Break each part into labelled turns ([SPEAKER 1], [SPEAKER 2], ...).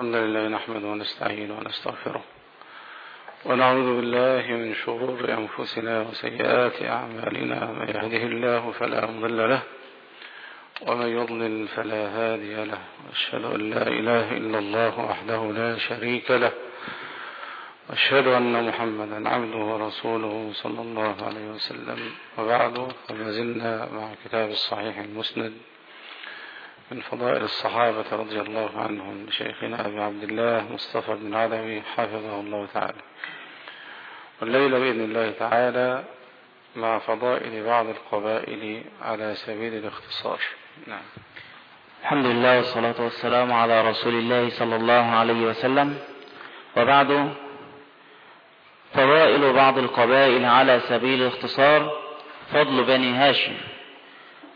[SPEAKER 1] الحمد لله نحمده ونستعين ونستغفره ونعوذ بالله من شرور أنفسنا وسيئات أعمالنا من يهده الله فلا مضل له ومن يضلل فلا هادي له وأشهد أن لا إله إلا الله وحده لا شريك له وأشهد أن محمدا عبده ورسوله صلى الله عليه وسلم. وبعد فما زلنا مع كتاب الصحيح المسند. من فضائل الصحابة رضي الله عنهم لشيخنا أبي عبد الله مصطفى بن العدوي حفظه الله تعالى. والليلة بإذن الله تعالى مع فضائل بعض القبائل على سبيل الاختصار. نعم.
[SPEAKER 2] الحمد لله والصلاة والسلام على رسول الله صلى الله عليه وسلم. وبعد فضائل بعض القبائل على سبيل الاختصار فضل بني هاشم.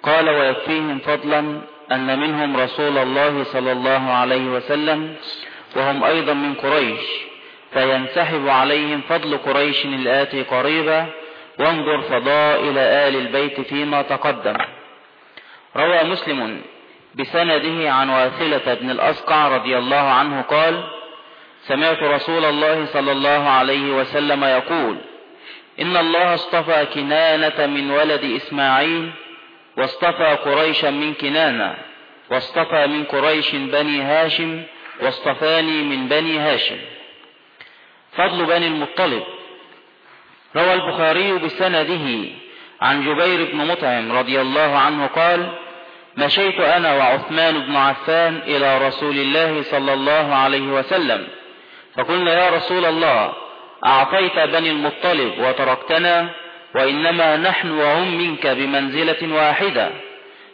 [SPEAKER 2] قال ويكفيهم فضلا أن منهم رسول الله صلى الله عليه وسلم وهم أيضا من قريش فينسحب عليهم فضل قريش الآتي قريبا وانظر فضائل آل البيت فيما تقدم. روى مسلم بسنده عن واثلة بن الأسقع رضي الله عنه قال سمعت رسول الله صلى الله عليه وسلم يقول إن الله اصطفى كنانة من ولد إسماعيل واصطفى قريشا من كنانة واصطفى من قريش بني هاشم واصطفاني من بني هاشم. فضل بني المطلب. روى البخاري بسنده عن جبير بن مطعم رضي الله عنه قال مشيت أنا وعثمان بن عفان إلى رسول الله صلى الله عليه وسلم فقلنا يا رسول الله أعطيت بني المطلب وتركتنا؟ وإنما نحن وهم منك بمنزلة واحدة.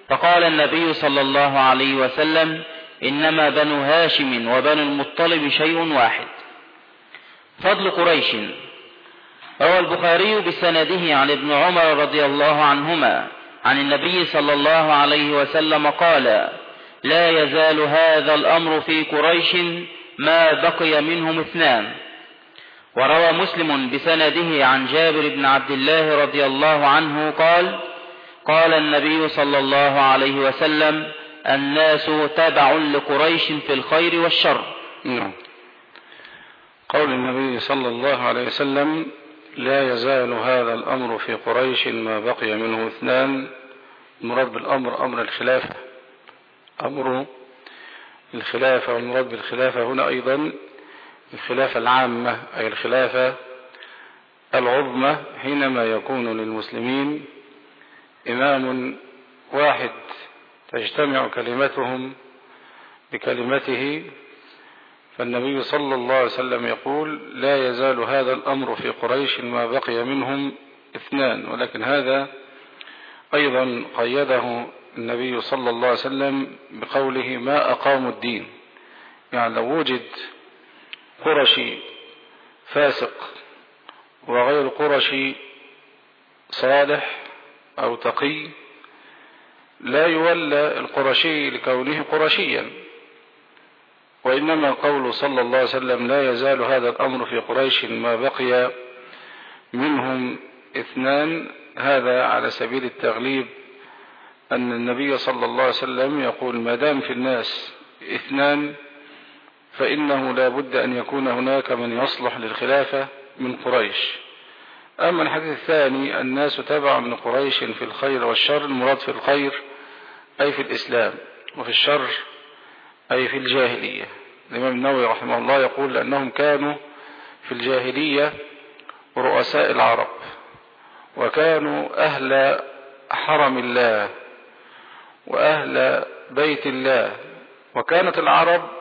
[SPEAKER 2] فقال النبي صلى الله عليه وسلم إنما بنو هاشم وبنو المطلب شيء واحد. فضل قريش. روى البخاري بسنده عن ابن عمر رضي الله عنهما عن النبي صلى الله عليه وسلم قال لا يزال هذا الأمر في قريش ما بقي منهم اثنان. وروى مسلم بسنده عن جابر بن عبد الله رضي الله عنه قال قال النبي صلى الله عليه وسلم الناس تبع لقريش في الخير والشر.
[SPEAKER 1] نعم. قول النبي صلى الله عليه وسلم لا يزال هذا الأمر في قريش ما بقي منه اثنان المراد بالأمر أمر الخلافة. أمر الخلافة والمراد بالخلافة هنا أيضا الخلافة العامة أي الخلافة العظمى حينما يكون للمسلمين إمام واحد تجتمع كلمتهم بكلمته فالنبي صلى الله عليه وسلم يقول لا يزال هذا الأمر في قريش ما بقي منهم اثنان ولكن هذا أيضا قيده النبي صلى الله عليه وسلم بقوله ما أقاموا الدين يعني لو وجد قرشي فاسق وغير قرشي صالح أو تقي لا يولى القرشي لكونه قرشيا وإنما قول صلى الله عليه وسلم لا يزال هذا الأمر في قريش ما بقي منهم اثنان هذا على سبيل التغليب أن النبي صلى الله عليه وسلم يقول ما دام في الناس اثنان فإنه لا بد أن يكون هناك من يصلح للخلافة من قريش. أما الحديث الثاني الناس تبع من قريش في الخير والشر المراد في الخير أي في الإسلام وفي الشر أي في الجاهلية. الإمام النووي رحمه الله يقول أنهم كانوا في الجاهلية رؤساء العرب وكانوا أهل حرم الله وأهل بيت الله. وكانت العرب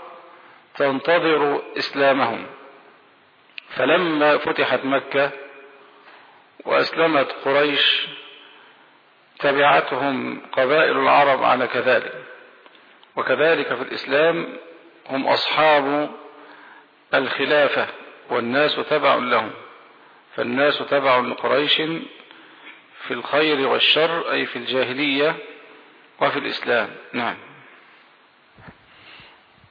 [SPEAKER 1] تنتظر إسلامهم. فلما فتحت مكة وأسلمت قريش تبعتهم قبائل العرب على كذلك. وكذلك في الإسلام هم أصحاب الخلافة والناس تبع لهم. فالناس تبع لقريش في الخير والشر أي في الجاهلية وفي الإسلام. نعم.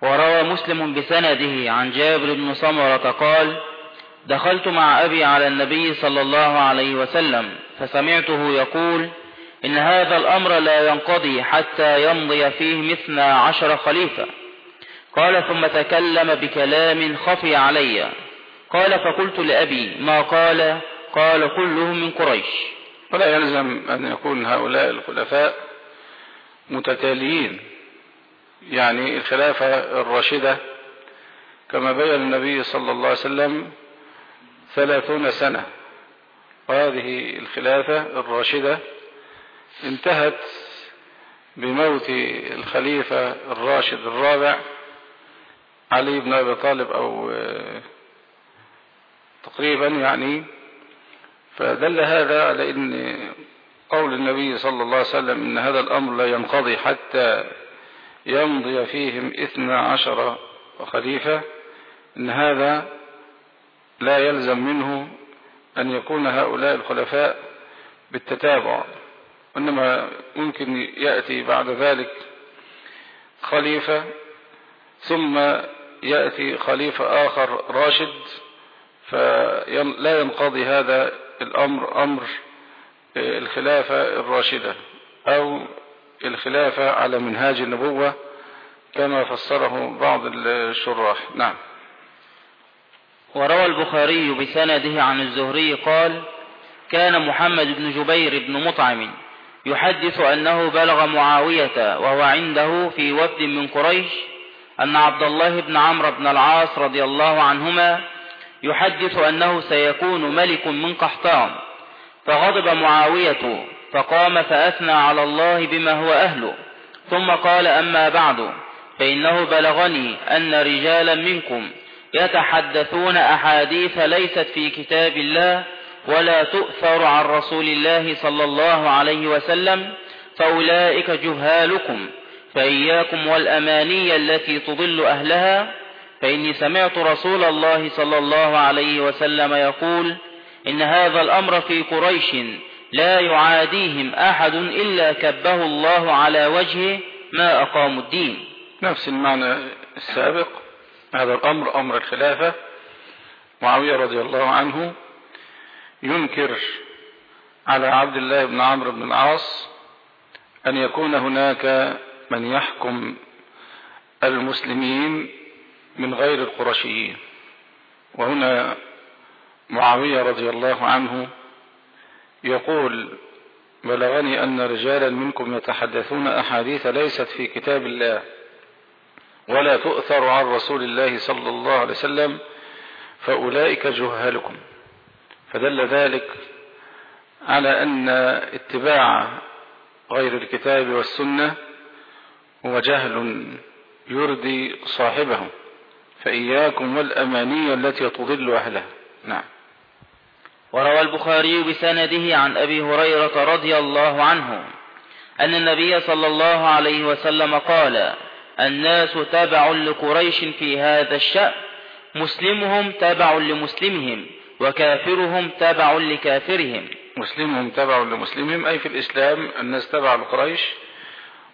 [SPEAKER 2] وروى مسلم بسنده عن جابر بن سمرة قال دخلت مع أبي على النبي صلى الله عليه وسلم فسمعته يقول إن هذا الأمر لا ينقضي حتى يمضي فيه مثنى عشر خليفة. قال ثم تكلم بكلام خفي علي. قال فقلت لأبي ما قال؟ قال كلهم من قريش.
[SPEAKER 1] ولا يلزم أن يكون هؤلاء الخلفاء متتاليين. يعني الخلافة الراشدة كما بين النبي صلى الله عليه وسلم ثلاثون سنة. وهذه الخلافة الراشدة انتهت بموت الخليفة الراشد الرابع علي بن أبي طالب أو تقريبا يعني. فدل هذا على أن قول النبي صلى الله عليه وسلم إن هذا الأمر لا ينقضي حتى يمضي فيهم اثنى عشر خليفة إن هذا لا يلزم منه أن يكون هؤلاء الخلفاء بالتتابع. وإنما ممكن يأتي بعد ذلك خليفة ثم يأتي خليفة آخر راشد فلا ينقضي هذا الأمر أمر الخلافة الراشدة. أو الخلافة على منهاج النبوة كما فسره بعض الشراح. نعم.
[SPEAKER 2] وروى البخاري بسنده عن الزهري قال كان محمد بن جبير بن مطعم يحدث أنه بلغ معاوية وهو عنده في وفد من قريش أن عبد الله بن عمرو بن العاص رضي الله عنهما يحدث أنه سيكون ملك من قحطان فغضب معاوية فقام فأثنى على الله بما هو أهله. ثم قال أما بعد فإنه بلغني أن رجالا منكم يتحدثون أحاديث ليست في كتاب الله ولا تؤثر عن رسول الله صلى الله عليه وسلم فأولئك جهالكم. فإياكم والأماني التي تضل أهلها. فإني سمعت رسول الله صلى الله عليه وسلم يقول إن هذا الأمر في قريش لا يعاديهم أحد إلا كبه الله على وجهه ما أقاموا الدين.
[SPEAKER 1] نفس المعنى السابق هذا الأمر أمر الخلافة. معاوية رضي الله عنه ينكر على عبد الله بن عمرو بن العاص أن يكون هناك من يحكم المسلمين من غير القرشيين. وهنا معاوية رضي الله عنه يقول بلغني أن رجالا منكم يتحدثون أحاديث ليست في كتاب الله ولا تؤثر عن رسول الله صلى الله عليه وسلم فأولئك جهالكم. فدل ذلك على أن اتباع غير الكتاب والسنة هو جهل يردي صاحبه فإياكم والأماني التي تضل أهلها. نعم.
[SPEAKER 2] وروى البخاري بسنده عن أبي هريرة رضي الله عنه أن النبي صلى الله عليه وسلم قال الناس تبع لقريش في هذا الشأن مسلمهم تبع لمسلمهم وكافرهم تبع لكافرهم.
[SPEAKER 1] مسلمهم تبع لمسلمهم أي في الإسلام الناس تبع لقريش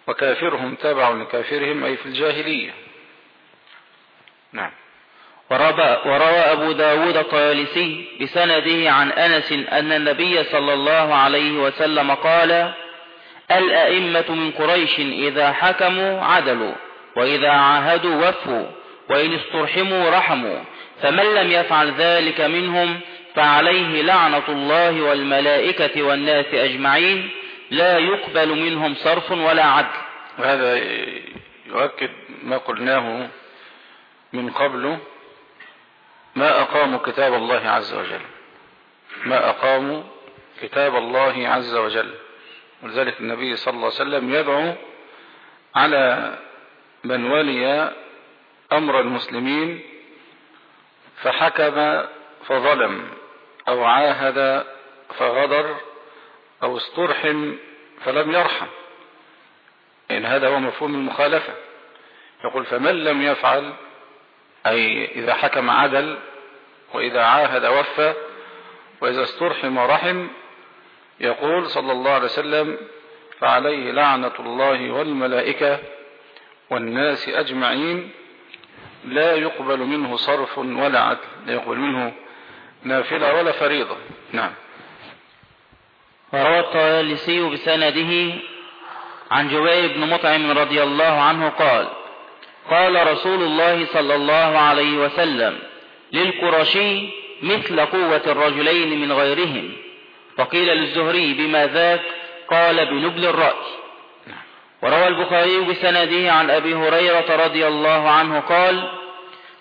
[SPEAKER 1] وكافرهم تبع لكافرهم أي في الجاهلية. نعم.
[SPEAKER 2] وروى أبو داود الطيالسي بسنده عن أنس أن النبي صلى الله عليه وسلم قال الأئمة من قريش إذا حكموا عدلوا وإذا عاهدوا وفوا وإن استرحموا رحموا فمن لم يفعل ذلك منهم فعليه لعنة الله والملائكة والناس أجمعين لا يقبل منهم صرف ولا عدل.
[SPEAKER 1] وهذا يؤكد ما قلناه من قبل ما أقاموا كتاب الله عز وجل. ما أقاموا كتاب الله عز وجل. ولذلك النبي صلى الله عليه وسلم يدعو على من ولي أمر المسلمين فحكم فظلم أو عاهد فغدر أو استرحم فلم يرحم. إن هذا هو مفهوم المخالفة. يقول فمن لم يفعل أي إذا حكم عدل وإذا عاهد وفى وإذا استرحم رحم يقول صلى الله عليه وسلم فعليه لعنة الله والملائكة والناس أجمعين لا يقبل منه صرف ولا عدل. لا يقبل منه نافلة ولا فريضة. نعم.
[SPEAKER 2] وروى الطيالسي بسنده عن جبير بن مطعم رضي الله عنه قال قال رسول الله صلى الله عليه وسلم للقرشي مثل قوة الرجلين من غيرهم. فقيل للزهري بما ذاك؟ قال بنبل الرأي وروى البخاري بسنده عن أبي هريرة رضي الله عنه قال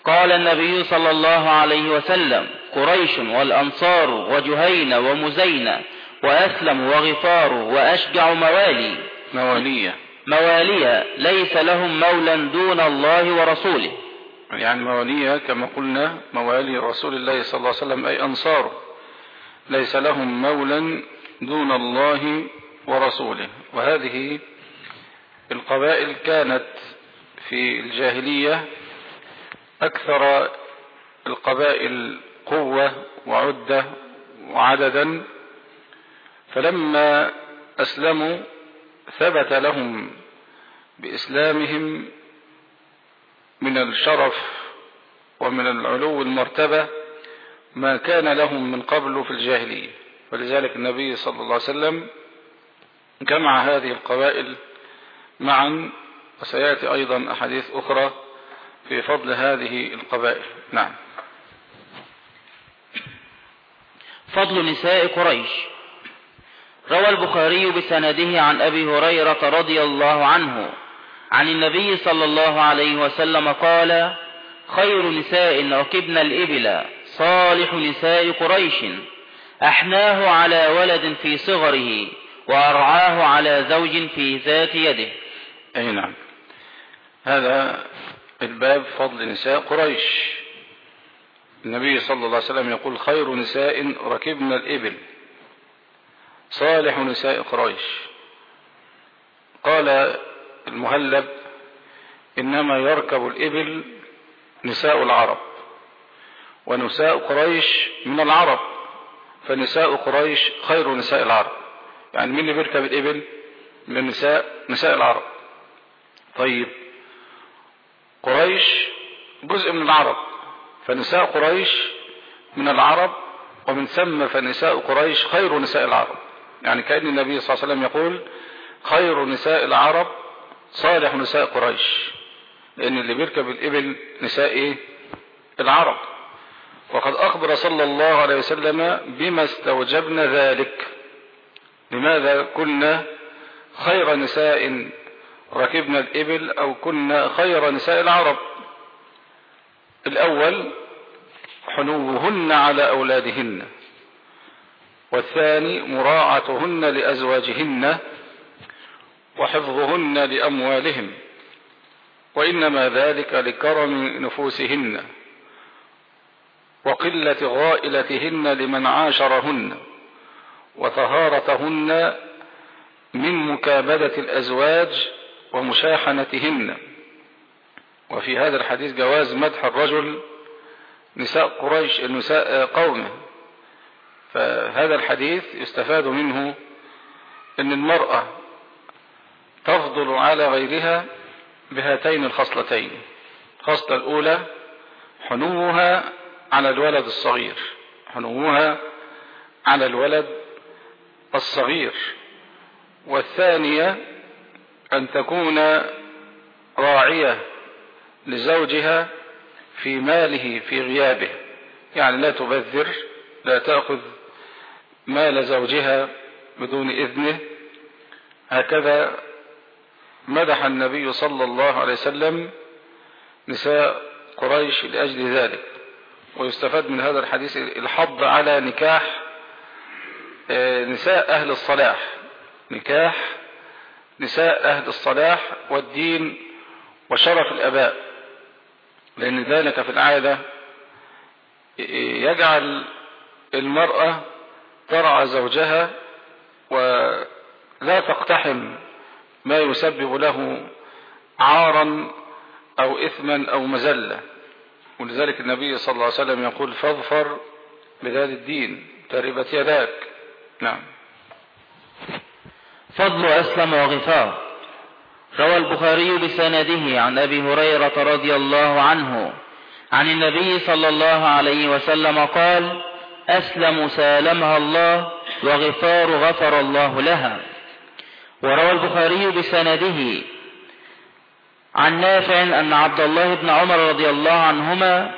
[SPEAKER 2] قال النبي صلى الله عليه وسلم قريش والأنصار وجهين ومزين وأسلم وغفار وأشجع موالي.
[SPEAKER 1] موالية.
[SPEAKER 2] موالية ليس لهم مولا دون الله ورسوله.
[SPEAKER 1] يعني موالية كما قلنا موالي رسول الله صلى الله عليه وسلم أي أنصاره ليس لهم مولا دون الله ورسوله. وهذه القبائل كانت في الجاهلية أكثر القبائل قوة وعدة وعددا. فلما أسلموا ثبت لهم بإسلامهم من الشرف ومن العلو المرتبة ما كان لهم من قبل في الجاهلية. ولذلك النبي صلى الله عليه وسلم جمع هذه القبائل معا وسيأتي أيضا أحاديث أخرى في فضل هذه القبائل. نعم.
[SPEAKER 2] فضل نساء قريش. روى البخاري بسنده عن أبي هريرة رضي الله عنه عن النبي صلى الله عليه وسلم قال خير نساء ركبن الإبل صالح نساء قريش أحناه على ولد في صغره وأرعاه على زوج في ذات يده.
[SPEAKER 1] أي نعم. هذا الباب فضل نساء قريش. النبي صلى الله عليه وسلم يقول خير نساء ركبن الإبل. صالح نساء قريش. قال المهلب إنما يركب الإبل نساء العرب ونساء قريش من العرب فنساء قريش خير نساء العرب. يعني مين اللي بيركب الإبل؟ من النساء نساء العرب. طيب قريش جزء من العرب فنساء قريش من العرب ومن ثم فنساء قريش خير نساء العرب. يعني كأن النبي صلى الله عليه وسلم يقول خير نساء العرب صالح نساء قريش. لأن اللي بيركب الإبل نساء إيه؟ العرب. وقد أخبر صلى الله عليه وسلم بما استوجبنا ذلك. لماذا كنا خير نساء ركبنا الإبل أو كنا خير نساء العرب؟ الأول حنوهن على أولادهن. والثاني مراعتهن لأزواجهن وحفظهن لأموالهم وإنما ذلك لكرم نفوسهن وقلة غائلتهن لمن عاشرهن وطهارتهن من مكابدة الأزواج ومشاحنتهن. وفي هذا الحديث جواز مدح الرجل نساء قريش نساء قومه. فهذا الحديث يستفاد منه إن المرأة تفضل على غيرها بهاتين الخصلتين. الخصلة الأولى حنوها على الولد الصغير. حنوها على الولد الصغير. والثانية أن تكون راعية لزوجها في ماله في غيابه. يعني لا تبذر لا تأخذ مال زوجها بدون إذنه. هكذا مدح النبي صلى الله عليه وسلم نساء قريش لأجل ذلك ويستفاد من هذا الحديث الحض على نكاح نساء أهل الصلاح. نكاح نساء أهل الصلاح والدين وشرف الأباء لأن ذلك في العادة يجعل المرأة ترعى زوجها ولا تقتحم ما يسبب له عارا أو إثما أو مزلة. ولذلك النبي صلى الله عليه وسلم يقول فاظفر بذات الدين تربت يداك. نعم.
[SPEAKER 2] فضل أسلم وغفار. روى البخاري بسنده عن أبي هريرة رضي الله عنه عن النبي صلى الله عليه وسلم قال أسلم سالمها الله وغفار غفر الله لها. وروى البخاري بسنده عن نافع أن عبد الله بن عمر رضي الله عنهما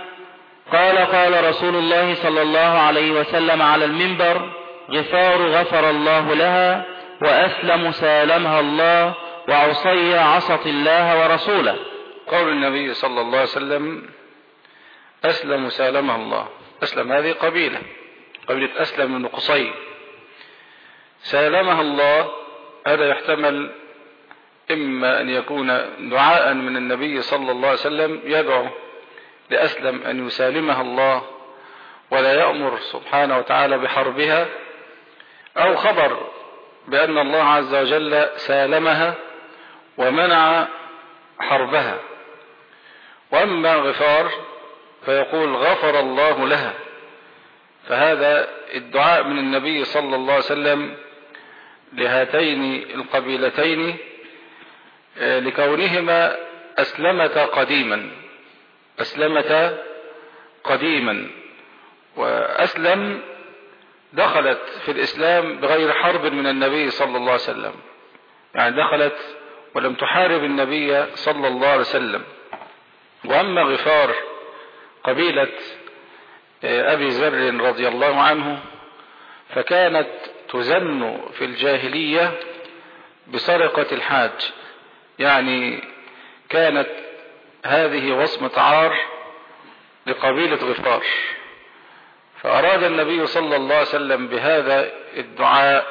[SPEAKER 2] قال قال رسول الله صلى الله عليه وسلم على المنبر غفار غفر الله لها وأسلم سالمها الله وعصي عصت الله ورسوله.
[SPEAKER 1] قول النبي صلى الله عليه وسلم أسلم سالمها الله. أسلم. هذه قبيلة قبيلة أسلم بن قصي. سالمها الله هذا يحتمل إما أن يكون دعاء من النبي صلى الله عليه وسلم يدعو لأسلم أن يسالمها الله ولا يأمر سبحانه وتعالى بحربها أو خبر بأن الله عز وجل سالمها ومنع حربها. وأما غفار فيقول غفر الله لها. فهذا الدعاء من النبي صلى الله عليه وسلم لهاتين القبيلتين لكونهما أسلمتا قديما. أسلمتا قديما. وأسلم دخلت في الإسلام بغير حرب من النبي صلى الله عليه وسلم. يعني دخلت ولم تحارب النبي صلى الله عليه وسلم. وأما غفار قبيلة أبي ذر رضي الله عنه فكانت تزن في الجاهلية بسرقة الحاج. يعني كانت هذه وصمة عار لقبيلة غفار. فأراد النبي صلى الله عليه وسلم بهذا الدعاء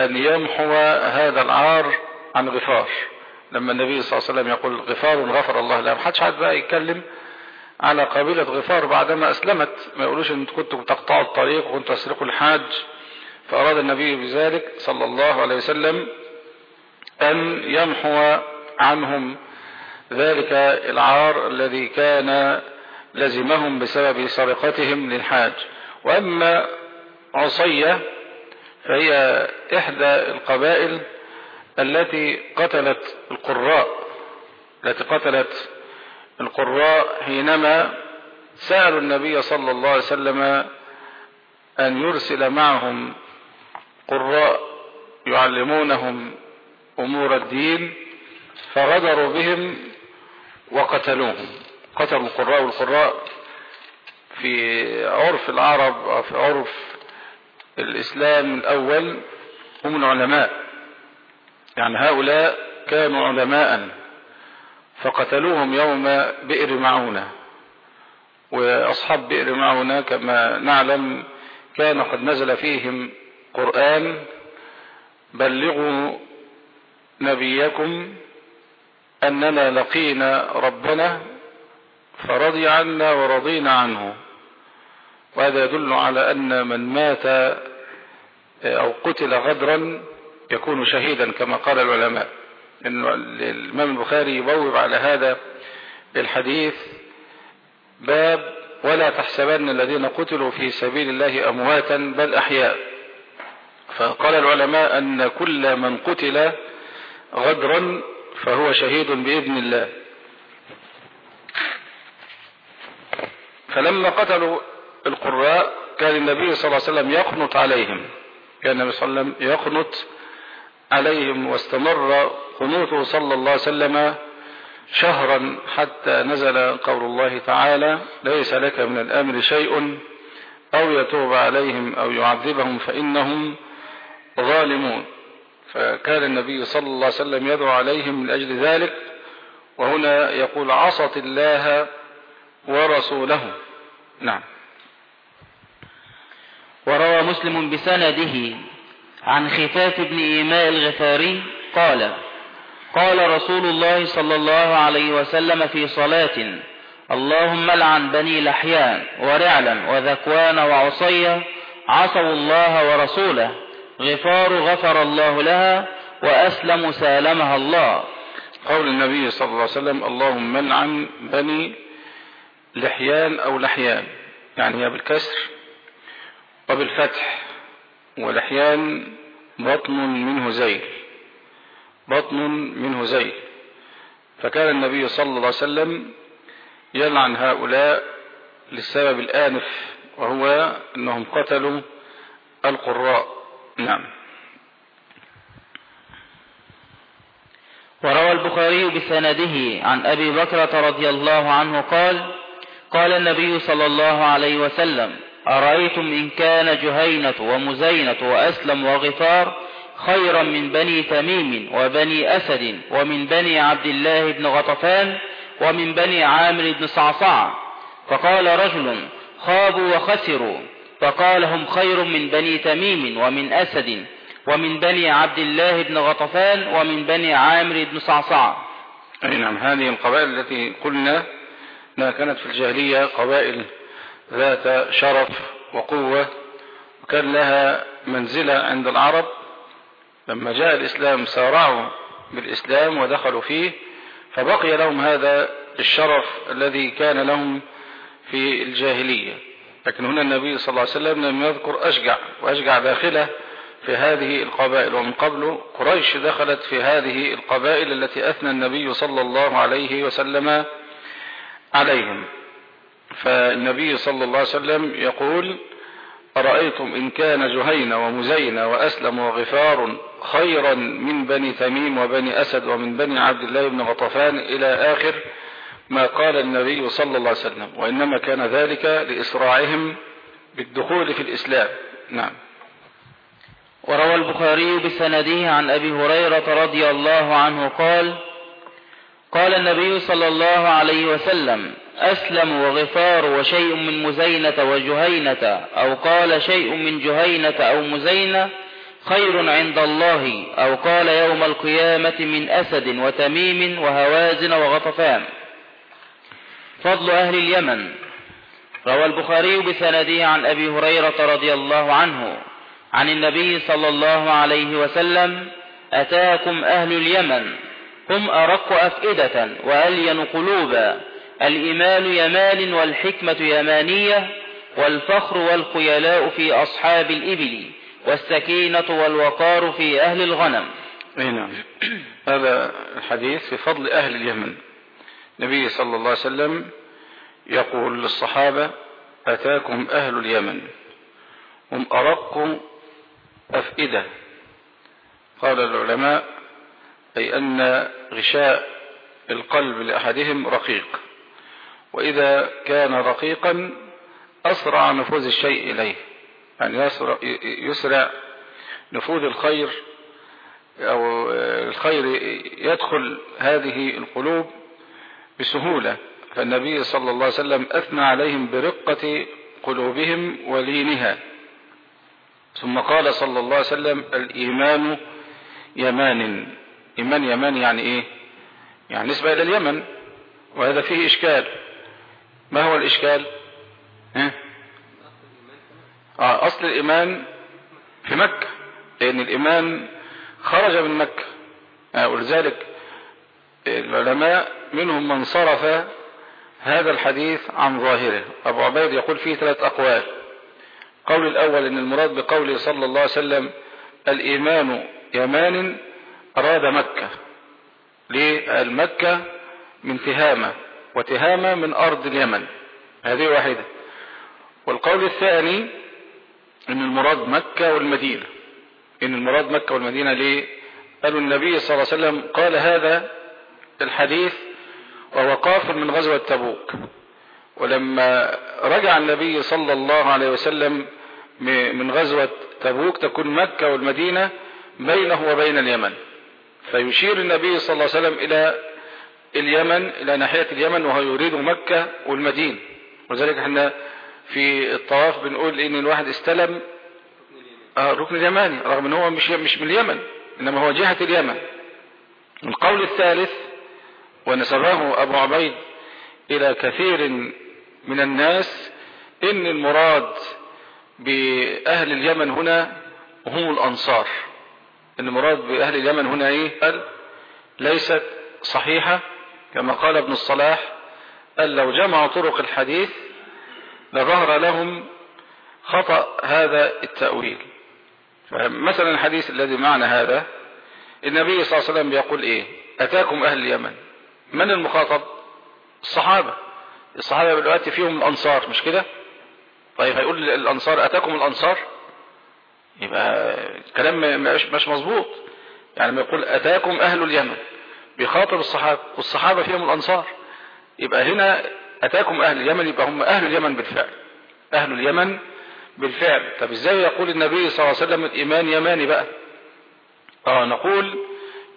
[SPEAKER 1] أن يمحو هذا العار عن غفار. لما النبي صلى الله عليه وسلم يقول غفار غفر الله له محدش حد بقى يتكلم. على قبيلة غفار بعدما أسلمت. ما يقولوش أن كنتوا تقطعوا الطريق وكنتوا تسرقوا الحاج. فأراد النبي بذلك صلى الله عليه وسلم أن يمحو عنهم ذلك العار الذي كان لزمهم بسبب سرقتهم للحاج. وأما عصية فهي إحدى القبائل التي قتلت القراء التي قتلت القراء حينما سألوا النبي صلى الله عليه وسلم أن يرسل معهم قراء يعلمونهم أمور الدين فغدروا بهم وقتلوهم. قتلوا القراء والقراء في عرف العرب أو في عرف الإسلام الأول هم العلماء. يعني هؤلاء كانوا علماء. فقتلوهم يوم بئر معونة. وأصحاب بئر معونة كما نعلم كان قد نزل فيهم قرآن بلغوا نبيكم أننا لقينا ربنا فرضي عنا ورضينا عنه وهذا يدل على أن من مات أو قتل غدرا يكون شهيدا كما قال العلماء. الإمام البخاري يبوب على هذا الحديث باب ولا تحسبن الذين قتلوا في سبيل الله أمواتا بل أحياء. فقال العلماء أن كل من قتل غدرا فهو شهيد بإذن الله. فلما قتلوا القراء كان النبي صلى الله عليه وسلم يقنط عليهم. كان النبي صلى الله عليه وسلم يقنط عليهم واستمر قنوته صلى الله عليه وسلم شهرا حتى نزل قول الله تعالى ليس لك من الأمر شيء أو يتوب عليهم أو يعذبهم فإنهم ظالمون. فكان النبي صلى الله عليه وسلم يدعو عليهم من أجل ذلك وهنا يقول عصت الله ورسوله. نعم.
[SPEAKER 2] وروى مسلم بسنده عن خفاف بن إيماء الغفاري قال قال رسول الله صلى الله عليه وسلم في صلاة اللهم لعن بني لحيان ورعلا وذكوان وعصية عصوا الله ورسوله غفار غفر الله لها وأسلم سالمها الله.
[SPEAKER 1] قول النبي صلى الله عليه وسلم اللهم لعن بني لحيان أو لحيان يعني هي بالكسر وبالفتح ولحيان بطن منه زيل. بطن منه زيل فكان النبي صلى الله عليه وسلم يلعن هؤلاء للسبب الآنف وهو أنهم قتلوا القراء. نعم.
[SPEAKER 2] وروى البخاري بسنده عن أبي بكرة رضي الله عنه قال قال النبي صلى الله عليه وسلم أرأيتم إن كان جهينة ومزينة وأسلم وغفار خيرا من بني تميم وبني أسد ومن بني عبد الله بن غطفان ومن بني عامر بن صعصع فقال رجل خابوا وخسروا. فقال هم خير من بني تميم ومن أسد ومن بني عبد الله بن غطفان ومن بني عامر بن صعصع
[SPEAKER 1] أي نعم هذه القبائل التي قلنا أنها كانت في الجاهلية قبائل ذات شرف وقوة وكان لها منزلة عند العرب لما جاء الإسلام سارعوا بالإسلام ودخلوا فيه فبقي لهم هذا الشرف الذي كان لهم في الجاهلية. لكن هنا النبي صلى الله عليه وسلم لم يذكر أشجع وأشجع داخله في هذه القبائل. ومن قبل قريش دخلت في هذه القبائل التي أثنى النبي صلى الله عليه وسلم عليهم. فالنبي صلى الله عليه وسلم يقول أرأيتم إن كان جهين ومزين وأسلم وغفار خيرا من بني تميم وبني أسد ومن بني عبد الله بن غطفان إلى آخر ما قال النبي صلى الله عليه وسلم وإنما كان ذلك لإسراعهم بالدخول في الإسلام. نعم.
[SPEAKER 2] وروى البخاري بسنده عن أبي هريرة رضي الله عنه قال قال النبي صلى الله عليه وسلم أسلم وغفار وشيء من مزينة وجهينة أو قال شيء من جهينة أو مزينة خير عند الله أو قال يوم القيامة من أسد وتميم وهوازن وغطفان. فضل أهل اليمن. روى البخاري بسنده عن أبي هريرة رضي الله عنه عن النبي صلى الله عليه وسلم أتاكم أهل اليمن هم أرق أفئدة وألين قلوبا الإيمان يمان والحكمة يمانية والفخر والخيلاء في أصحاب الإبل. والسكينة والوقار في أهل الغنم.
[SPEAKER 1] نعم. هذا الحديث في فضل أهل اليمن. النبي صلى الله عليه وسلم يقول للصحابة أتاكم أهل اليمن. هم أرق أفئدة. قال العلماء أي أن غشاء القلب لأحدهم رقيق. وإذا كان رقيقا أسرع نفوذ الشيء إليه. يعني يسرع, يسرع نفوذ الخير أو الخير يدخل هذه القلوب بسهولة. فالنبي صلى الله عليه وسلم أثنى عليهم برقة قلوبهم ولينها. ثم قال صلى الله عليه وسلم الإيمان يمان. إيمان يمان يعني إيه؟ يعني نسبة إلى اليمن. وهذا فيه إشكال. ما هو الإشكال؟ ها؟ آه أصل الإيمان في مكة لأن الإيمان خرج من مكة. آه ولذلك العلماء منهم من صرف هذا الحديث عن ظاهره. أبو عبيد يقول فيه ثلاث أقوال. قول الأول أن المراد بقوله صلى الله عليه وسلم الإيمان يمان أراد مكة. ليه المكة من تهامة وتهامة من أرض اليمن. هذه واحدة. والقول الثاني أن المراد مكة والمدينة. إن المراد مكة والمدينة ليه؟ قالوا النبي صلى الله عليه وسلم قال هذا الحديث وهو قافل من غزوة تبوك. ولما رجع النبي صلى الله عليه وسلم من غزوة تبوك تكون مكة والمدينة بينه وبين اليمن. فيشير النبي صلى الله عليه وسلم إلى اليمن إلى ناحية اليمن وهو يريد مكة والمدينة. ولذلك إحنا في الطواف بنقول إن الواحد استلم آه الركن اليماني رغم إن هو مش مش من اليمن إنما هو جهة اليمن. القول الثالث ونسبه أبو عبيد إلى كثير من الناس إن المراد بأهل اليمن هنا هم الأنصار. إن المراد بأهل اليمن هنا إيه؟ قال ليست صحيحة كما قال ابن الصلاح قال لو جمعوا طرق الحديث لظهر لهم خطأ هذا التأويل. مثلا الحديث الذي معنا هذا النبي صلى الله عليه وسلم بيقول إيه؟ أتاكم أهل اليمن. من المخاطب؟ الصحابة. الصحابة دلوقتي فيهم الأنصار مش كده؟ طيب هيقول الأنصار أتاكم الأنصار؟ يبقى الكلام مش مظبوط. يعني ما يقول أتاكم أهل اليمن. بيخاطب الصحابة والصحابة فيهم الأنصار. يبقى هنا أتاكم أهل اليمن؟ يبقى هم أهل اليمن بالفعل. أهل اليمن بالفعل. طب إزاي يقول النبي صلى الله عليه وسلم الإيمان يماني بقى؟ آه نقول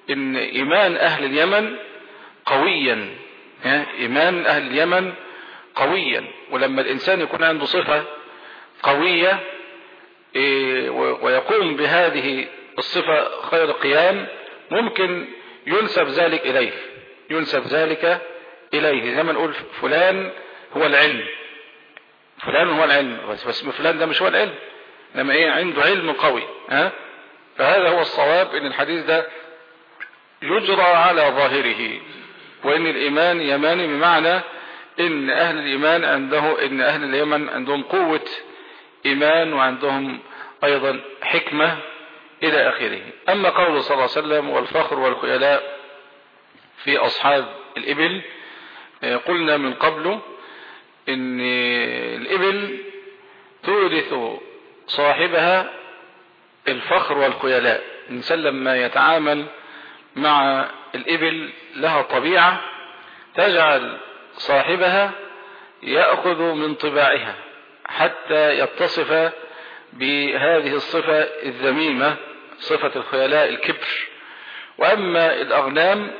[SPEAKER 1] إن إيمان أهل اليمن قويا. إيمان أهل اليمن قويا. ولما الإنسان يكون عنده صفة قوية إيه، ويقوم بهذه الصفة خير قيام ممكن ينسب ذلك إليه. ينسب ذلك إليه زي ما نقول فلان هو العلم. فلان هو العلم. بس اسم فلان ده مش هو العلم لما إيه؟ عنده علم قوي ها؟ فهذا هو الصواب إن الحديث ده يجرى على ظاهره وإن الإيمان يماني بمعنى إن أهل الإيمان عنده إن أهل اليمن عندهم قوة إيمان وعندهم أيضا حكمة إلى آخره. أما قوله صلى الله عليه وسلم والفخر والخيلاء في أصحاب الإبل قلنا من قبل إن الإبل تورث صاحبها الفخر والخيلاء. الانسان لما يتعامل مع الإبل لها طبيعة تجعل صاحبها يأخذ من طباعها حتى يتصف بهذه الصفة الذميمة صفة الخيلاء الكبر. وأما الأغنام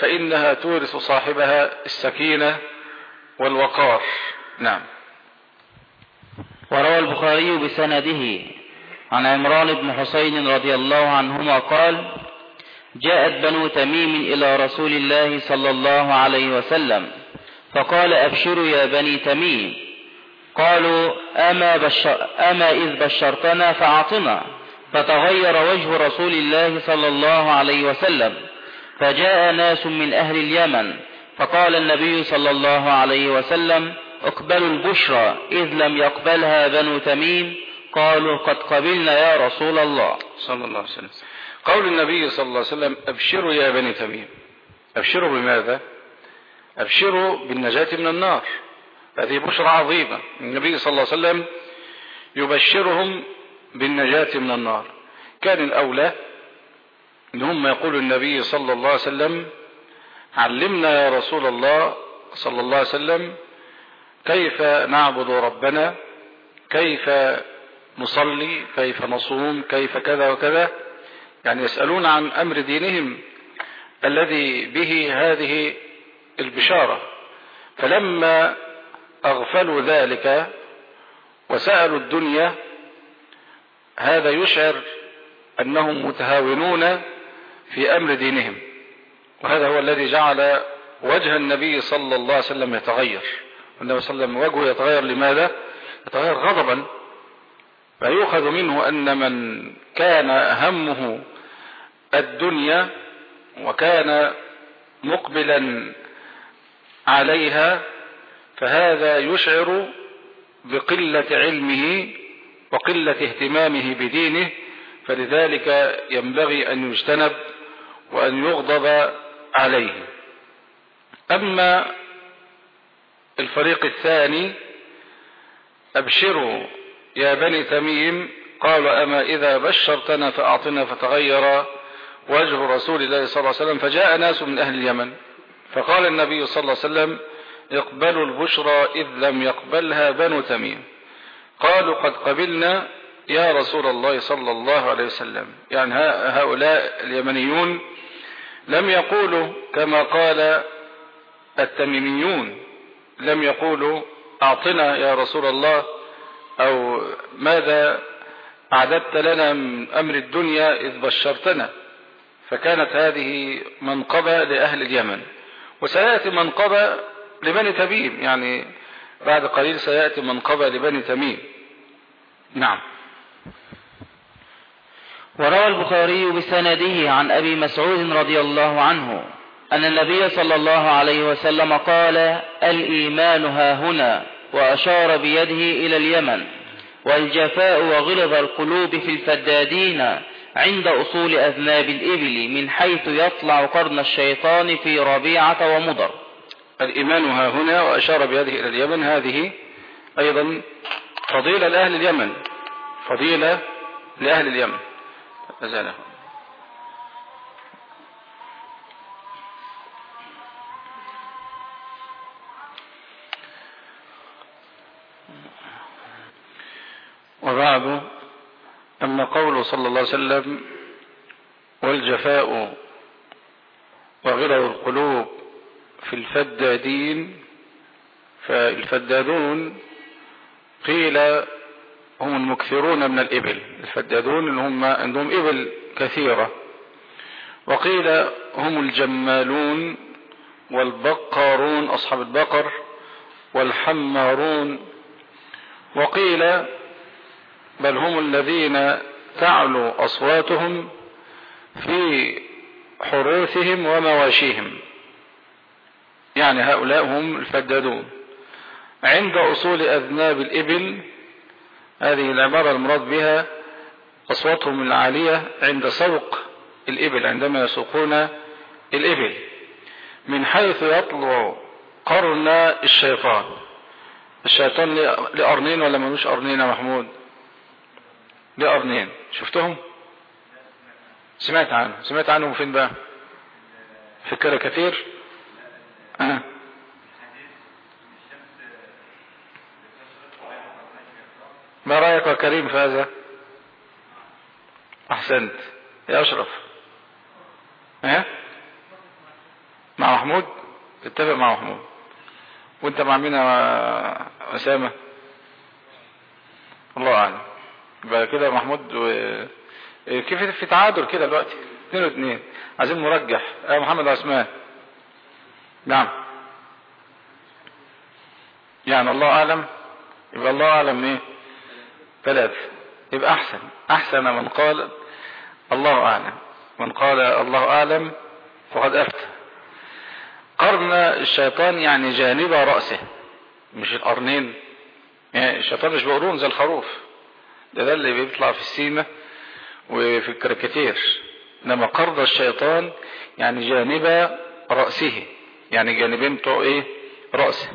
[SPEAKER 1] فإنها تورث صاحبها السكينة والوقار. نعم.
[SPEAKER 2] وروى البخاري بسنده عن عمران بن حسين رضي الله عنهما قال جاءت بنو تميم إلى رسول الله صلى الله عليه وسلم فقال أبشروا يا بني تميم. قالوا أما, بشر أما إذ بشرتنا فأعطنا. فتغير وجه رسول الله صلى الله عليه وسلم. فجاء ناس من أهل اليمن فقال النبي صلى الله عليه وسلم اقبلوا البشرى إذ لم يقبلها بنو تميم قالوا قد قبلنا يا رسول الله.
[SPEAKER 1] صلى الله عليه وسلم. قول النبي صلى الله عليه وسلم أبشروا يا بني تميم. أبشروا بماذا؟ أبشروا بالنجاة من النار. هذه بشرى عظيمة. النبي صلى الله عليه وسلم يبشرهم بالنجاة من النار. كان الأولى ان هم يقول النبي صلى الله عليه وسلم علمنا يا رسول الله صلى الله عليه وسلم كيف نعبد ربنا كيف نصلي كيف نصوم كيف كذا وكذا. يعني يسألون عن أمر دينهم الذي به هذه البشارة. فلما أغفلوا ذلك وسألوا الدنيا هذا يشعر أنهم متهاونون في أمر دينهم. وهذا هو الذي جعل وجه النبي صلى الله عليه وسلم يتغير. النبي صلى الله عليه وسلم وجهه يتغير لماذا؟ يتغير غضبا. فيؤخذ منه أن من كان همه الدنيا وكان مقبلا عليها فهذا يشعر بقلة علمه وقلة اهتمامه بدينه. فلذلك ينبغي أن يجتنب وأن يغضب عليه. أما الفريق الثاني أبشروا يا بني تميم قال أما إذا بشرتنا فأعطنا فتغير وجه رسول الله صلى الله عليه وسلم فجاء ناس من أهل اليمن. فقال النبي صلى الله عليه وسلم اقبلوا البشرى إذ لم يقبلها بنو تميم. قالوا قد قبلنا يا رسول الله صلى الله عليه وسلم. يعني هؤلاء اليمنيون لم يقولوا كما قال التميميون لم يقولوا أعطنا يا رسول الله أو ماذا أعددت لنا من أمر الدنيا إذ بشرتنا. فكانت هذه منقبة لأهل اليمن. وسيأتي منقبة لبني تميم يعني بعد قليل سيأتي منقبة لبني تميم. نعم.
[SPEAKER 2] وروى البخاري بسنده عن أبي مسعود رضي الله عنه أن النبي صلى الله عليه وسلم قال الإيمان ها هنا وأشار بيده إلى اليمن. والجفاء وغلظ القلوب في الفدادين عند أصول أذناب الإبل من حيث يطلع قرن الشيطان في ربيعة ومضر.
[SPEAKER 1] الإيمان ها هنا وأشار بيده إلى اليمن. هذه أيضا فضيلة لأهل اليمن. فضيلة لأهل اليمن. فزاله وبعد أما قوله صلى الله عليه وسلم والجفاء وغلو القلوب في الفدادين فالفدادون قيل هم المكثرون من الإبل الفدادون اللي هم عندهم إبل كثيرة. وقيل هم الجمالون والبقارون أصحاب البقر والحمارون. وقيل بل هم الذين تعلو أصواتهم في حروثهم ومواشيهم. يعني هؤلاء هم الفدادون عند أصول أذناب الإبل هذه العبارة المراد بها أصواتهم العالية عند سوق الإبل عندما يسوقون الإبل. من حيث يطلع قرن الشيطان. الشيطان لقرنين ولا ملوش قرنين يا محمود؟ لقرنين شفتهم؟ سمعت عنه. سمعت عنهم فين بقى؟ في الكاريكاتير أه. ما رأيك يا كريم في هذا؟ أحسنت. يا أشرف. ها؟ مع محمود؟ تتفق مع محمود. وأنت مع مين يا أسامة؟ الله أعلم. يبقى كده محمود و... كيف في تعادل كده دلوقتي؟ اثنين واثنين عايزين مرجح. يا محمد عثمان. نعم. يعني الله أعلم. يبقى الله أعلم إيه؟ ثلاث. يبقى أحسن. أحسن من قال الله أعلم. من قال الله أعلم فقد أفتى. قرن الشيطان يعني جانب رأسه مش القرنين. يعني الشيطان مش بقرون زي الخروف. ده ده اللي بيطلع في السيمة وفي الكاريكاتير. إنما قرض الشيطان يعني جانب رأسه. يعني جانبين بتوع إيه؟ رأسه.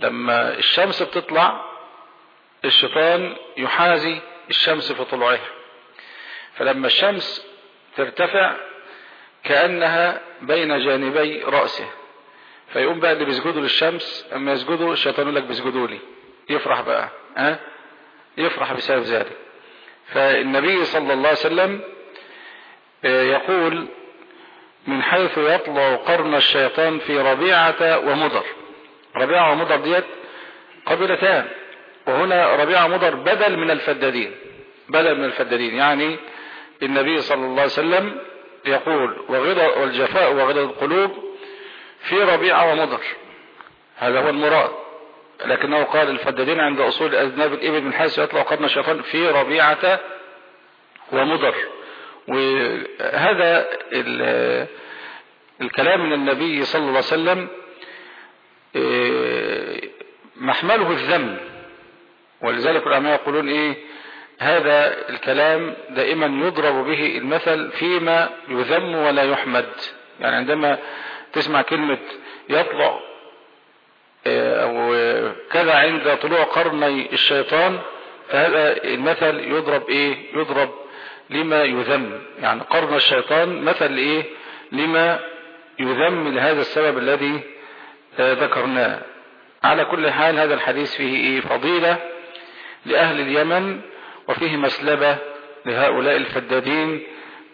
[SPEAKER 1] لما الشمس بتطلع الشيطان يحازي الشمس في طلوعها. فلما الشمس ترتفع كأنها بين جانبي رأسه. فيقوم بقى اللي بيسجدوا للشمس أما يسجدوا الشيطان يقول لك بيسجدوا لي. يفرح بقى أه؟ يفرح بسبب ذلك. فالنبي صلى الله عليه وسلم يقول من حيث يطلع قرن الشيطان في ربيعة ومضر. ربيعة ومضر ديت قبيلتان. وهنا ربيعة مضر بدل من الفدادين بدل من الفدادين يعني النبي صلى الله عليه وسلم يقول وغضى والجفاء وغضى القلوب في ربيعة ومضر. هذا هو المراد. لكنه قال الفدادين عند أصول أذناب الإبل من حيث يطلع قرن الشيطان في ربيعة ومضر. وهذا الكلام من النبي صلى الله عليه وسلم محمله الذم ولذلك العلماء يقولون إيه؟ هذا الكلام دائما يضرب به المثل فيما يذم ولا يحمد. يعني عندما تسمع كلمة يطلع أو كذا عند طلوع قرني الشيطان فهذا المثل يضرب إيه؟ يضرب لما يذم. يعني قرن الشيطان مثل إيه؟ لما يذم لهذا السبب الذي ذكرناه. على كل حال هذا الحديث فيه إيه؟ فضيلة. لأهل اليمن وفيه مسلبة لهؤلاء الفدادين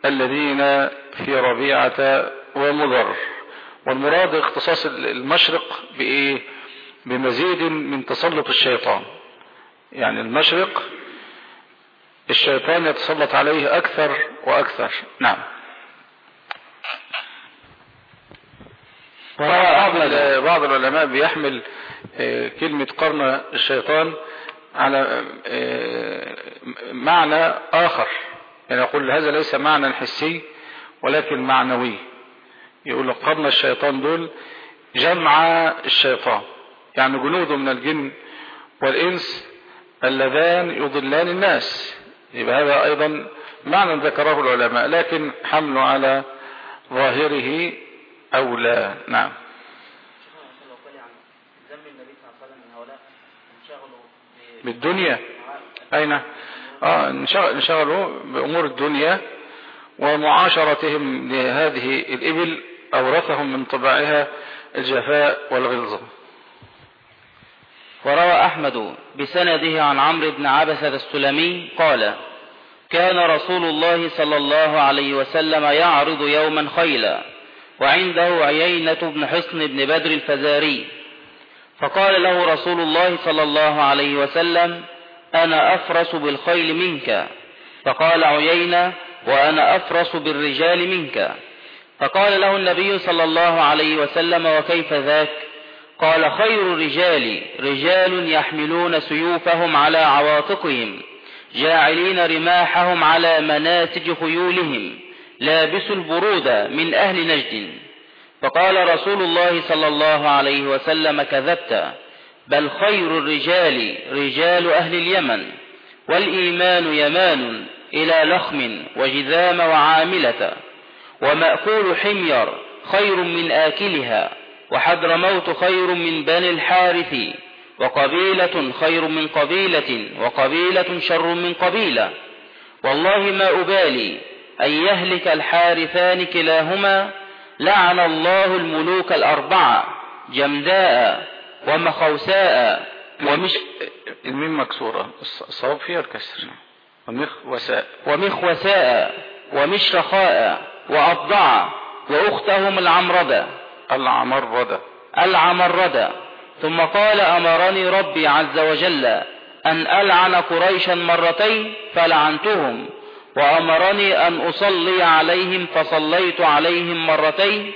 [SPEAKER 1] الذين في ربيعة ومضر. والمراد اختصاص المشرق بإيه؟ بمزيد من تسلط الشيطان. يعني المشرق الشيطان يتسلط عليه أكثر وأكثر. نعم. بعض بعض العلماء. بيحمل كلمة قرن الشيطان. على معنى آخر. يعني يقول هذا ليس معنى حسي ولكن معنوي. يقول قرن الشيطان دول جمع الشيطان. يعني جنوده من الجن والإنس اللذان يضلان الناس. يبقى هذا أيضا معنى ذكره العلماء لكن حمله على ظاهره أولى. نعم. بالدنيا أين؟ آه انشغلوا بأمور الدنيا ومعاشرتهم لهذه الإبل أورثهم من طباعها الجفاء والغلظة.
[SPEAKER 2] وروى أحمد بسنده عن عمرو بن عبسة السلمي قال كان رسول الله صلى الله عليه وسلم يعرض يوما خيلا وعنده عيينة بن حصن بن بدر الفزاري فقال له رسول الله صلى الله عليه وسلم أنا أفرس بالخيل منك. فقال عيينة وأنا أفرس بالرجال منك. فقال له النبي صلى الله عليه وسلم وكيف ذاك؟ قال خير الرجال رجال يحملون سيوفهم على عواتقهم جاعلين رماحهم على مناسج خيولهم لابسوا البرود من أهل نجد. فقال رسول الله صلى الله عليه وسلم كذبت بل خير الرجال رجال أهل اليمن والإيمان يمان إلى لخم وجذام وعاملة ومأكول حمير خير من آكلها وحضر موت خير من بني الحارث وقبيلة خير من قبيلة وقبيلة شر من قبيلة. والله ما أبالي أن يهلك الحارثان كلاهما لعن الله الملوك الأربعة جمداء ومخوساء
[SPEAKER 1] ومش الميم مكسورة؟ الصواب فيها الكسر. ومخوساء
[SPEAKER 2] ومخوساء ومشرخاء وأضع وأختهم العمردة
[SPEAKER 1] العمردة
[SPEAKER 2] العمردة ثم قال أمرني ربي عز وجل أن ألعن قريشا مرتين فلعنتهم. وأمرني أن أصلي عليهم فصليت عليهم مرتين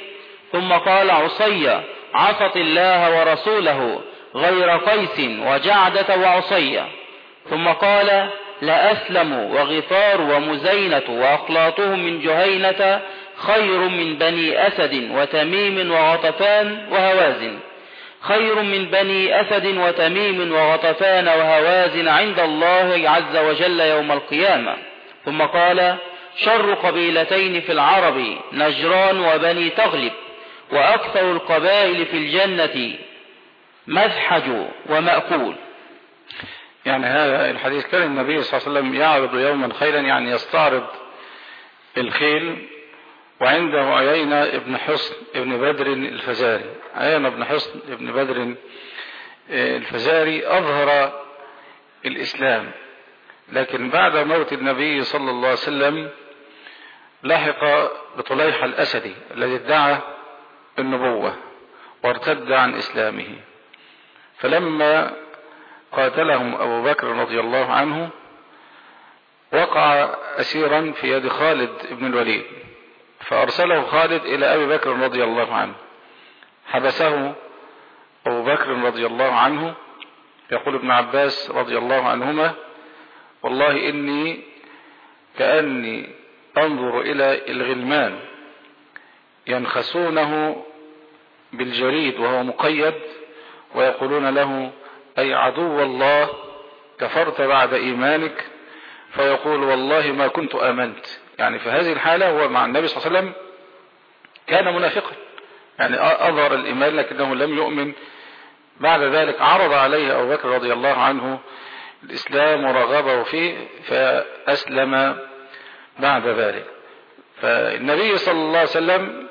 [SPEAKER 2] ثم قال عصي عصت الله ورسوله غير قيس وجعدة وعصية ثم قال لأسلم وغفار ومزينة وأخلاطهم من جهينة خير من بني أسد وتميم وغطفان وهوازن. خير من بني أسد وتميم وغطفان وهوازن عند الله عز وجل يوم القيامة. ثم قال شر قبيلتين في العرب نجران وبني تغلب وأكثر القبائل في الجنة مذحج ومأكول.
[SPEAKER 1] يعني هذا الحديث كان النبي صلى الله عليه وسلم يعرض يوما خيلا يعني يستعرض الخيل وعنده عيينة ابن حصن ابن بدر الفزاري. عيينة ابن حصن ابن بدر الفزاري أظهر الإسلام. لكن بعد موت النبي صلى الله عليه وسلم لحق بطليحة الأسدي الذي ادعى النبوة وارتد عن إسلامه. فلما قاتلهم أبو بكر رضي الله عنه وقع أسيرا في يد خالد بن الوليد فأرسله خالد إلى أبي بكر رضي الله عنه. حبسه أبو بكر رضي الله عنه يقول ابن عباس رضي الله عنهما والله إني كأني أنظر إلى الغلمان ينخسونه بالجريد وهو مقيد ويقولون له أي عدو الله كفرت بعد إيمانك؟ فيقول والله ما كنت آمنت. يعني في هذه الحالة هو مع النبي صلى الله عليه وسلم كان منافقا. يعني أظهر الإيمان لكنه لم يؤمن. بعد ذلك عرض عليه أبو بكر رضي الله عنه الإسلام ورغبه فيه فأسلم بعد ذلك. فالنبي صلى الله عليه وسلم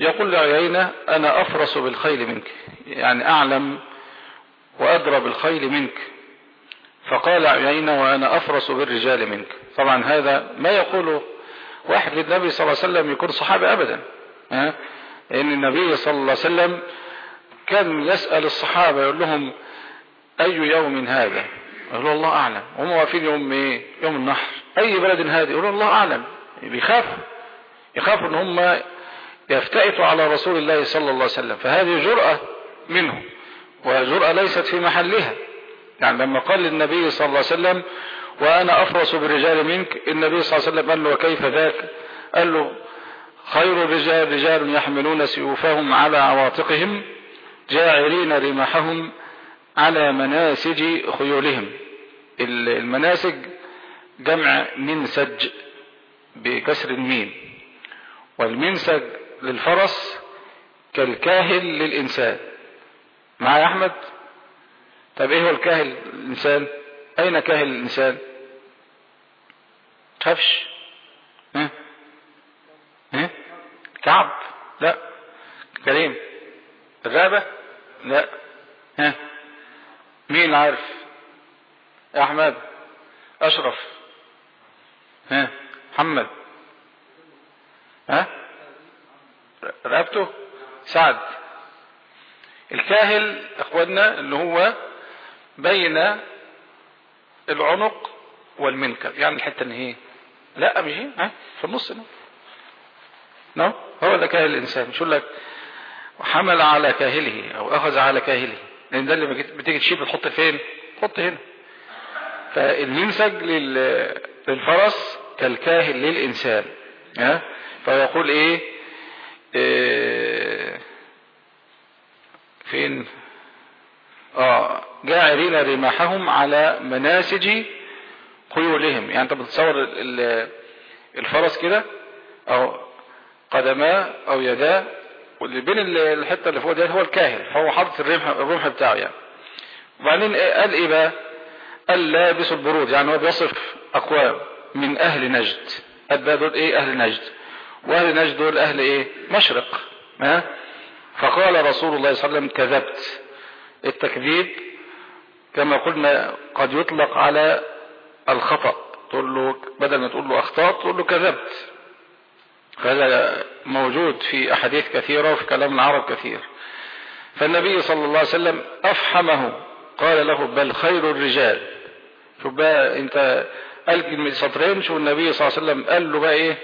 [SPEAKER 1] يقول لعيينة أنا أفرس بالخيل منك يعني أعلم وأدرى بالخيل منك. فقال عيينة وأنا أفرس بالرجال منك. طبعا هذا ما يقوله واحد للنبي صلى الله عليه وسلم يكون صحابي أبدا. لأن النبي صلى الله عليه وسلم كان يسأل الصحابة يقول لهم أي يوم هذا؟ يقولوا الله أعلم. هم واقفين يوم إيه؟ يوم النحر. أي بلد هذه؟ يقولوا الله أعلم. بيخافوا يخافوا إن هم يفتئتوا على رسول الله صلى الله عليه وسلم. فهذه جرأة منه وجرأة ليست في محلها. يعني لما قال للنبي صلى الله عليه وسلم وأنا أفرس بالرجال منك النبي صلى الله عليه وسلم قال له وكيف ذاك؟ قال له خير الرجال رجال يحملون سيوفهم على عواتقهم جاعلين رماحهم على مناسج خيولهم. المناسج جمع منسج بكسر الميم والمنسج للفرس كالكاهل للإنسان. معايا يا أحمد؟ طب إيه هو الكاهل الإنسان أين كاهل الإنسان خفش ها؟ ها؟ كعب؟ لا. كريم؟ الرابة لا. ها؟ مين عارف؟ يا أحمد أشرف. ها محمد. ها؟ رقبته؟ سعد. الكاهل إخواننا اللي هو بين العنق والمنكب يعني الحتة إن هي لا مش ها؟ في النص هنا. نعم؟ هو ده كاهل الإنسان. يقول لك حمل على كاهله أو أخذ على كاهله. لأن ده اللي بتيجي تشيل بتحط فين؟ تحط هنا. فالمنسج للفرس كالكاهل للإنسان. ها؟ فيقول إيه, إيه؟ فين؟ آه جاعلين رماحهم على مناسج خيولهم. يعني أنت بتصور الفرس كده أو قدماه أو يداه واللي بين الحتة اللي فوق دي هو الكاهل فهو حاطط الرمح الرمح بتاعه يعني. وبعدين قال إيه بقى؟ قال لابس البرود يعني هو بيصف أقوام من أهل نجد. قال دول إيه؟ أهل نجد. وأهل نجد دول أهل إيه؟ مشرق. ها؟ فقال رسول الله صلى الله عليه وسلم كذبت. التكذيب كما قلنا قد يطلق على الخطأ. تقول له بدل ما تقول له أخطأت تقول له كذبت. هذا موجود في أحاديث كثيرة وفي كلام العرب كثير. فالنبي صلى الله عليه وسلم أفحمه قال له بل خير الرجال. شوف بقى أنت قال سطرين شوف النبي صلى الله عليه وسلم قال له بقى إيه؟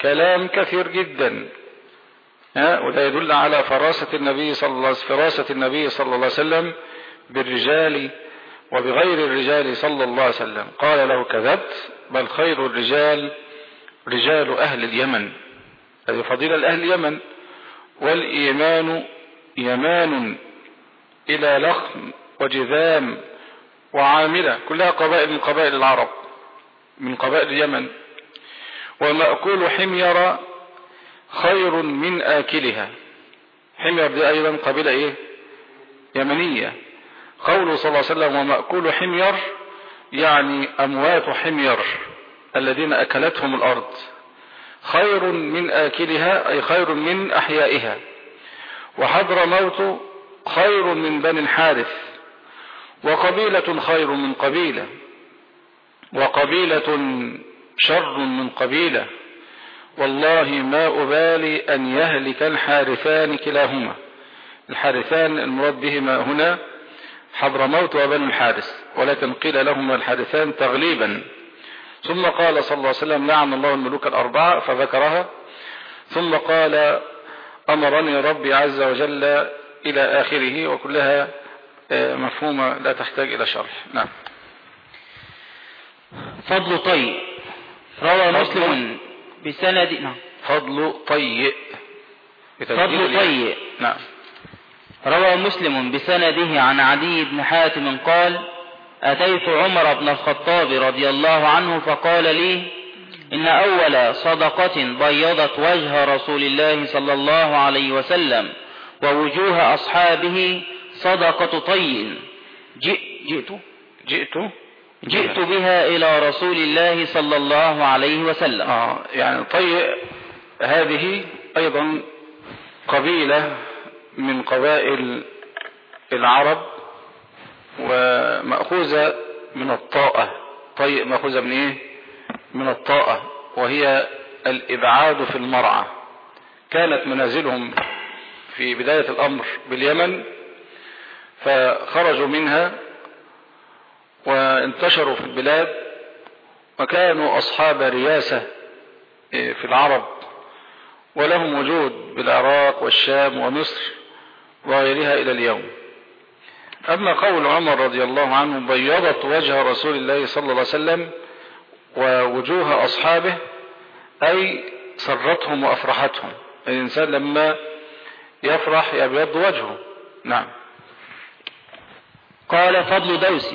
[SPEAKER 1] كلام كثير جدا. ها؟ وده يدل على فراسة النبي صلى الله عليه وسلم فراسة النبي صلى الله عليه وسلم بالرجال وبغير الرجال صلى الله عليه وسلم. قال له كذبت بل خير الرجال رجال أهل اليمن. هذه فضيلة لأهل اليمن. والإيمان يمان إلى لخم وجذام وعاملة كلها قبائل من قبائل العرب من قبائل اليمن. ومأكول حمير خير من آكلها. حمير دي أيضا قبيلة إيه؟ يمنية. قوله صلى الله عليه وسلم ومأكول حمير يعني أموات حمير. الذين أكلتهم الأرض. خير من آكلها أي خير من أحيائها. وحضر موت خير من بني الحارث. وقبيلة خير من قبيلة. وقبيلة شر من قبيلة. والله ما أبالي أن يهلك الحارثان كلاهما. الحارثان المراد بهما هنا حضرموت وبني الحارث. ولكن قيل لهما الحارثان تغليبا. ثم قال صلى الله عليه وسلم لعن الله الملوك الأربعة فذكرها. ثم قال أمرني ربي عز وجل إلى آخره وكلها مفهومة لا تحتاج إلى شرح. نعم.
[SPEAKER 2] فضل طي روى مسلم بسند نعم.
[SPEAKER 1] فضل طي
[SPEAKER 2] فضل طي
[SPEAKER 1] نعم.
[SPEAKER 2] روى مسلم بسنده عن عدي بن حاتم قال أتيت عمر بن الخطاب رضي الله عنه فقال لي إن أول صدقة بيضت وجه رسول الله صلى الله عليه وسلم ووجوه أصحابه صدقة طي جئ جئت
[SPEAKER 1] جئت
[SPEAKER 2] جئت بها إلى رسول الله صلى الله عليه وسلم.
[SPEAKER 1] آه يعني طي هذه أيضا قبيلة من قبائل العرب ومأخوذة من الطاءة. طي مأخوذة من إيه؟ من الطاءة وهي الإبعاد في المرعى. كانت منازلهم في بداية الأمر باليمن فخرجوا منها وانتشروا في البلاد وكانوا أصحاب رياسة في العرب. ولهم وجود بالعراق والشام ومصر وغيرها إلى اليوم. أما قول عمر رضي الله عنه بيضت وجه رسول الله صلى الله عليه وسلم ووجوه أصحابه أي سرتهم وأفرحتهم. الإنسان لما يفرح يبيض وجهه. نعم.
[SPEAKER 2] قال فضل دوس.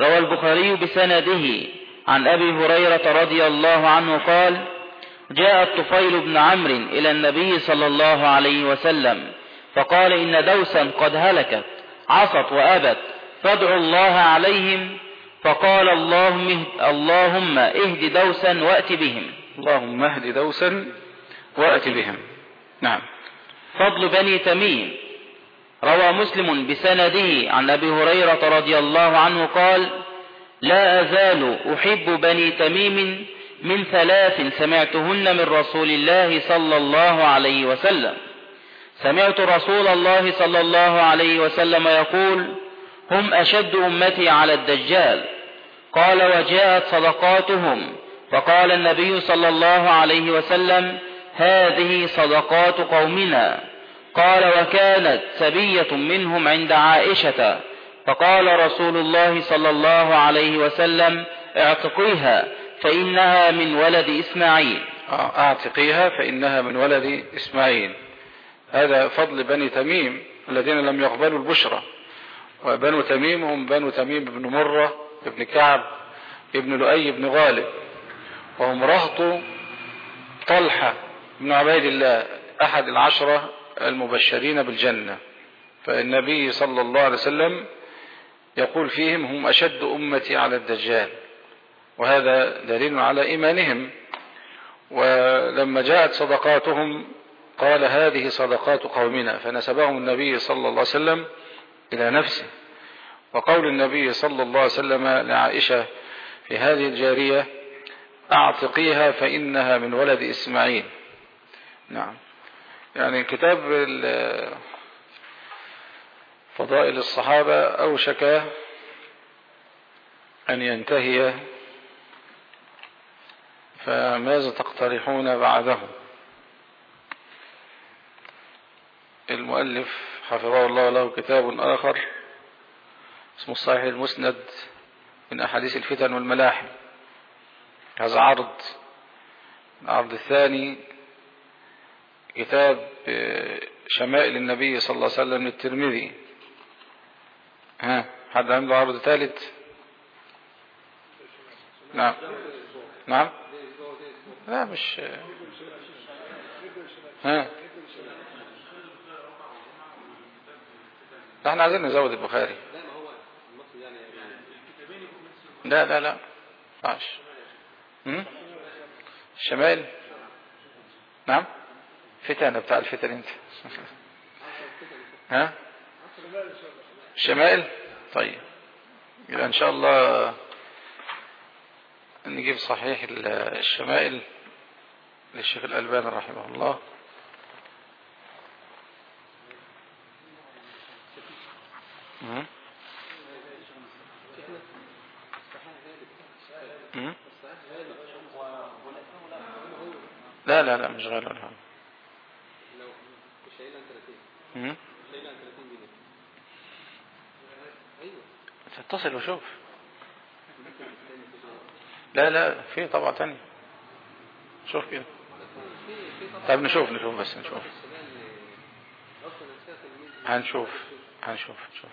[SPEAKER 2] روى البخاري بسنده عن أبي هريرة رضي الله عنه قال جاء الطفيل بن عمرو إلى النبي صلى الله عليه وسلم فقال إن دوسا قد هلكت عصت وأبت فادعوا الله عليهم فقال اللهم اهد, اللهم اهد دوسا وأت بهم.
[SPEAKER 1] اللهم اهد دوسا وأت بهم. نعم.
[SPEAKER 2] فضل بني تميم. روى مسلم بسنده عن أبي هريرة رضي الله عنه قال لا أزال أحب بني تميم من ثلاث سمعتهن من رسول الله صلى الله عليه وسلم. سمعت رسول الله صلى الله عليه وسلم يقول هم أشد أمتي على الدجال. قال وجاءت صدقاتهم. فقال النبي صلى الله عليه وسلم هذه صدقات قومنا. قال وكانت سبية منهم عند عائشة. فقال رسول الله صلى الله عليه وسلم اعتقيها فإنها من ولد إسماعيل.
[SPEAKER 1] أعتقيها فإنها من ولد إسماعيل. هذا فضل بني تميم الذين لم يقبلوا البشرى وبنو تميم هم بنو تميم بن مرة بن كعب ابن لؤي بن غالب. وهم رهط طلحة بن عبيد الله أحد العشرة المبشرين بالجنة. فالنبي صلى الله عليه وسلم يقول فيهم هم أشد أمتي على الدجال. وهذا دليل على إيمانهم. ولما جاءت صدقاتهم قال هذه صدقات قومنا فنسبهم النبي صلى الله عليه وسلم إلى نفسه. وقول النبي صلى الله عليه وسلم لعائشة في هذه الجارية أعتقيها فإنها من ولد إسماعيل. نعم. يعني كتاب فضائل الصحابة أوشك أن ينتهي فماذا تقترحون بعده؟ المؤلف حفظه الله له كتاب آخر اسمه الصحيح المسند من أحاديث الفتن والملاحم. هذا عرض العرض الثاني كتاب شمائل النبي صلى الله عليه وسلم للترمذي. ها حد عنده عرض ثالث؟ نعم. نعم. لا مش ها. إحنا عايزين نزود البخاري. لا لا لا عاش الشمال نعم. فتن بتاع الفتن انت. ها؟ الشمائل طيب. يبقى إن شاء الله نجيب صحيح الشمائل للشيخ الألباني رحمه الله. لا لا لا مش غير الهم تتصل وشوف. لا لا في طبعة تانية. شوف كده. طيب نشوف نشوف بس نشوف. هنشوف هنشوف نشوف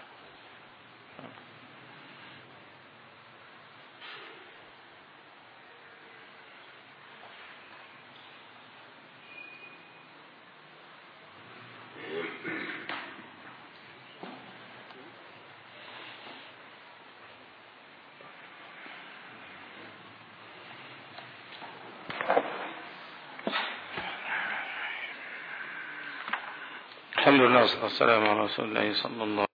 [SPEAKER 1] الحمد لله والصلاة والسلام على رسول الله صلى الله